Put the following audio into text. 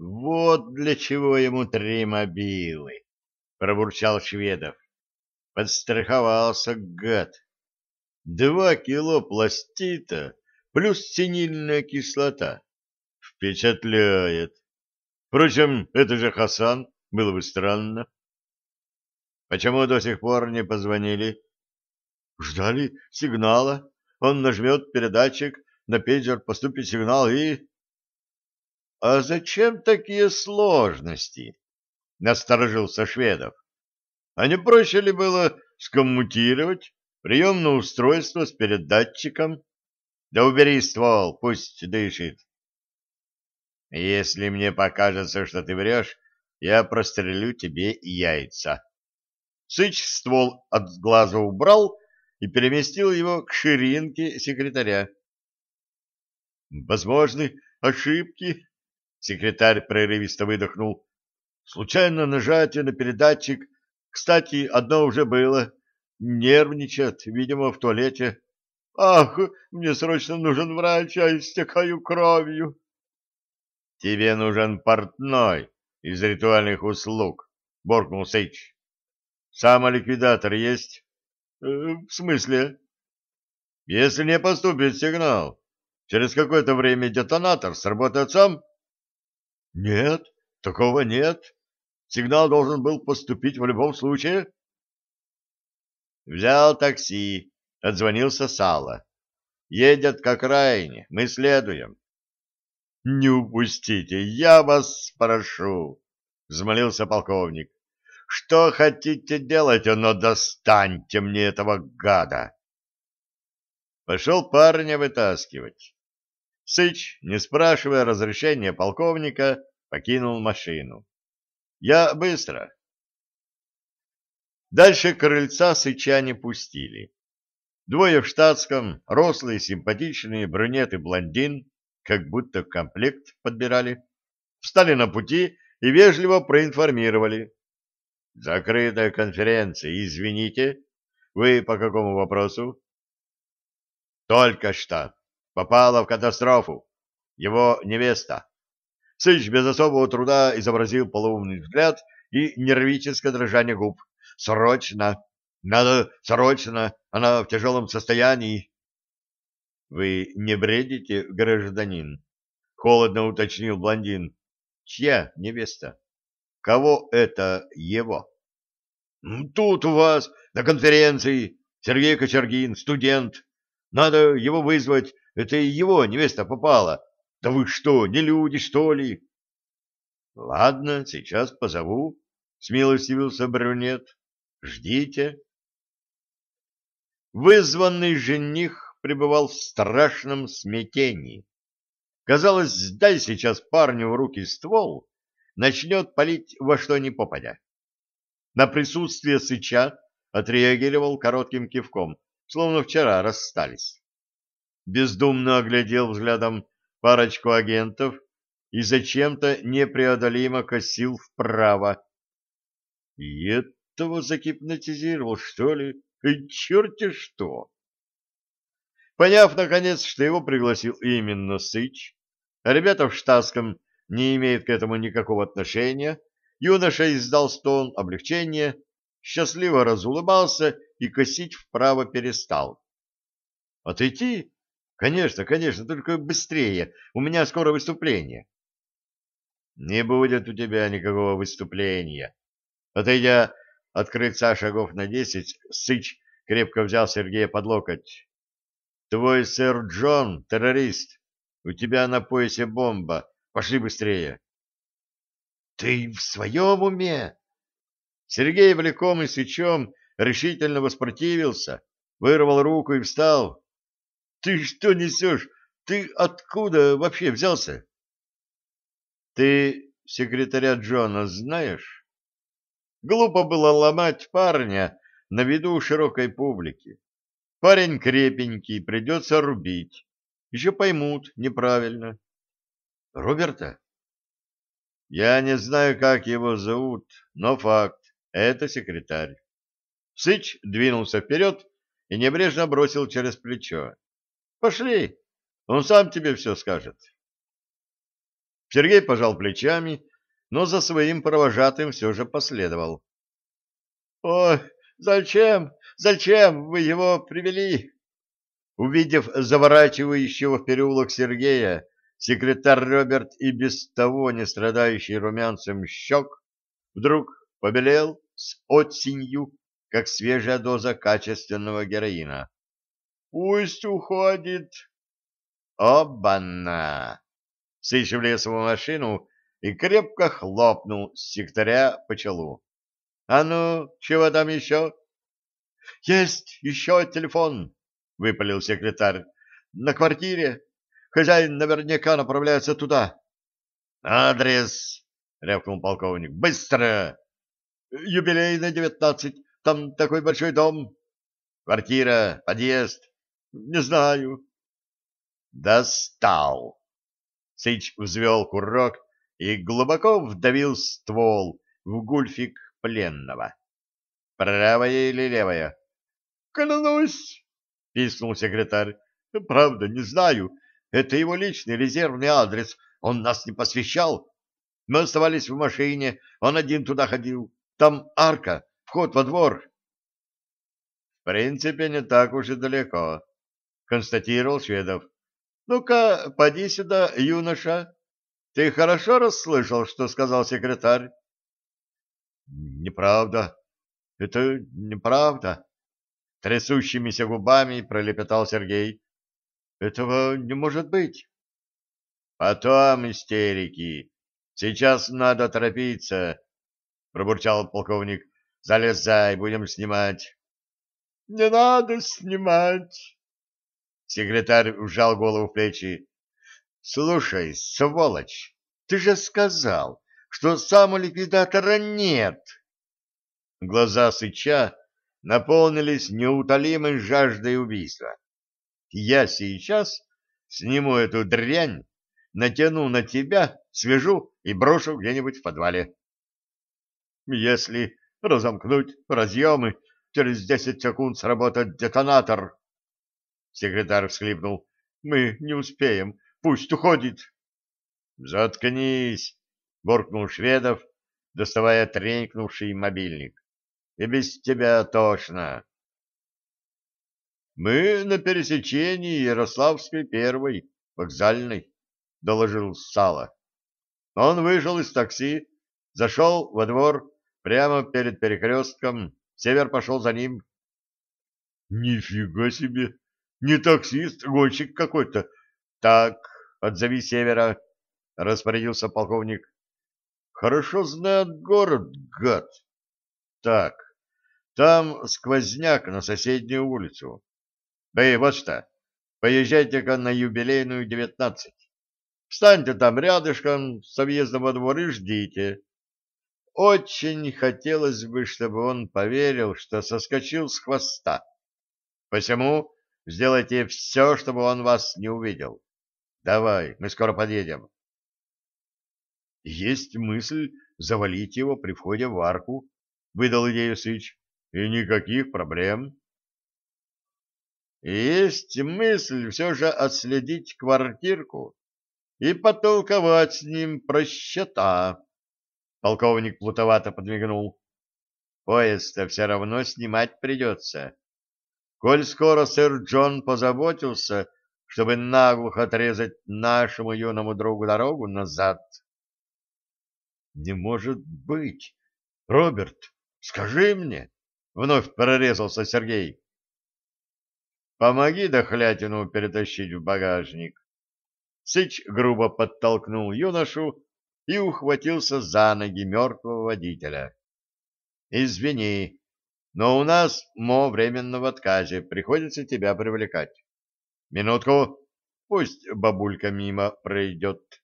Вот для чего ему три мобилы, пробурчал Шведов. Подстраховался гад. Два кило пластита плюс синильная кислота. Впечатляет. Впрочем, это же Хасан, было бы странно. Почему до сих пор не позвонили? Ждали сигнала. Он нажмет передатчик, на пейджер поступит сигнал и... — А зачем такие сложности? — насторожился Шведов. — А не проще ли было скоммутировать приемное устройство с передатчиком? Да убери ствол, пусть дышит. — Если мне покажется, что ты врешь, я прострелю тебе яйца. Сыч ствол от глаза убрал и переместил его к ширинке секретаря. — Возможны ошибки, Секретарь прерывисто выдохнул. Случайно нажатие на передатчик. Кстати, одно уже было. Нервничает, видимо, в туалете. Ах, мне срочно нужен врач, а истекаю кровью. Тебе нужен портной из ритуальных услуг, буркнул Сейч. Самоликвидатор есть? Э, в смысле? Если не поступит сигнал, через какое-то время детонатор сработает сам? Нет, такого нет. Сигнал должен был поступить в любом случае. Взял такси, отзвонился Сало. Едет к окраине, мы следуем. Не упустите, я вас прошу, взмолился полковник. Что хотите делать, но достаньте мне этого гада. Пошел парня вытаскивать. Сыч, не спрашивая разрешения полковника, покинул машину. «Я быстро». Дальше крыльца Сыча не пустили. Двое в штатском, рослые, симпатичные, брюнет и блондин, как будто комплект подбирали, встали на пути и вежливо проинформировали. «Закрытая конференция, извините. Вы по какому вопросу?» «Только что попала в катастрофу. Его невеста. Сыч без особого труда изобразил полоумный взгляд и нервическое дрожание губ. «Срочно! Надо срочно! Она в тяжелом состоянии!» «Вы не бредите, гражданин?» — холодно уточнил блондин. «Чья невеста? Кого это его?» «Тут у вас, на конференции, Сергей Кочергин, студент. Надо его вызвать, это и его невеста попала. Да вы что, не люди, что ли? Ладно, сейчас позову, смилостивился брюнет. Ждите. Вызванный жених пребывал в страшном смятении. Казалось, дай сейчас парню в руки ствол, начнет палить во что ни попадя. На присутствие сыча отреагировал коротким кивком, словно вчера расстались бездумно оглядел взглядом парочку агентов и зачем-то непреодолимо косил вправо. И этого загипнотизировал, что ли? И черти что! Поняв, наконец, что его пригласил именно Сыч, а ребята в штатском не имеют к этому никакого отношения, юноша издал стон облегчения, счастливо разулыбался и косить вправо перестал. Отойти Конечно, конечно, только быстрее. У меня скоро выступление. Не будет у тебя никакого выступления. Отойдя от крыльца шагов на десять, Сыч крепко взял Сергея под локоть. Твой сэр Джон — террорист. У тебя на поясе бомба. Пошли быстрее. Ты в своем уме? Сергей, влеком и Сычом, решительно воспротивился, вырвал руку и встал. Ты что несешь? Ты откуда вообще взялся? Ты секретаря Джона знаешь? Глупо было ломать парня на виду широкой публики. Парень крепенький, придется рубить. Еще поймут неправильно. Роберта? Я не знаю, как его зовут, но факт. Это секретарь. Сыч двинулся вперед и небрежно бросил через плечо. Пошли, он сам тебе все скажет. Сергей пожал плечами, но за своим провожатым все же последовал. — Ой, зачем, зачем вы его привели? Увидев заворачивающего в переулок Сергея, секретарь Роберт и без того не страдающий румянцем щек вдруг побелел с отсинью, как свежая доза качественного героина. «Пусть уходит!» «Обана!» Сыч влез в машину и крепко хлопнул с секторя по челу. «А ну, чего там еще?» «Есть еще телефон!» — выпалил секретарь. — На квартире. Хозяин наверняка направляется туда. — Адрес! — рявкнул полковник. — Быстро! — Юбилейная, девятнадцать. Там такой большой дом. — Квартира, подъезд. — Не знаю. — Достал! Сыч взвел курок и глубоко вдавил ствол в гульфик пленного. — Правая или левая? — Клянусь! — писнул секретарь. — Правда, не знаю. Это его личный резервный адрес. Он нас не посвящал. Мы оставались в машине. Он один туда ходил. Там арка, вход во двор. — В принципе, не так уж и далеко, — констатировал Шведов. — Ну-ка, поди сюда, юноша. Ты хорошо расслышал, что сказал секретарь? — Неправда. Это неправда, Трясущимися губами пролепетал Сергей. Этого не может быть. Потом истерики. Сейчас надо торопиться, пробурчал полковник. Залезай, будем снимать. Не надо снимать. Секретарь ужал голову в плечи. Слушай, сволочь, ты же сказал, что самоликвидатора нет. Глаза Сыча наполнились неутолимой жаждой убийства. Я сейчас сниму эту дрянь, натяну на тебя, свяжу и брошу где-нибудь в подвале. Если разомкнуть разъемы, через десять секунд сработает детонатор. Секретарь всхлипнул. Мы не успеем. Пусть уходит. Заткнись, буркнул Шведов, доставая тренькнувший мобильник и без тебя тошно. Мы на пересечении Ярославской первой, вокзальной, доложил Сало. Он вышел из такси, зашел во двор прямо перед перекрестком, Север пошел за ним. Нифига себе! Не таксист, гонщик какой-то. Так, отзови Севера, распорядился полковник. Хорошо знает город, гад. Так, там сквозняк на соседнюю улицу. Да и вот что, поезжайте-ка на юбилейную девятнадцать. Встаньте там рядышком с объездом во двор и ждите. Очень хотелось бы, чтобы он поверил, что соскочил с хвоста. Посему сделайте все, чтобы он вас не увидел. Давай, мы скоро подъедем. Есть мысль завалить его при входе в арку, — выдал идею Сыч. И никаких проблем. Есть мысль все же отследить квартирку и потолковать с ним про счета. Полковник плутовато подмигнул. Поезд-то все равно снимать придется. Коль скоро сэр Джон позаботился, чтобы наглухо отрезать нашему юному другу дорогу назад. Не может быть! Роберт, скажи мне! Вновь прорезался Сергей. Помоги дохлятину перетащить в багажник. Сыч грубо подтолкнул юношу и ухватился за ноги мертвого водителя. Извини, но у нас мо временно в отказе, приходится тебя привлекать. Минутку, пусть бабулька мимо пройдет.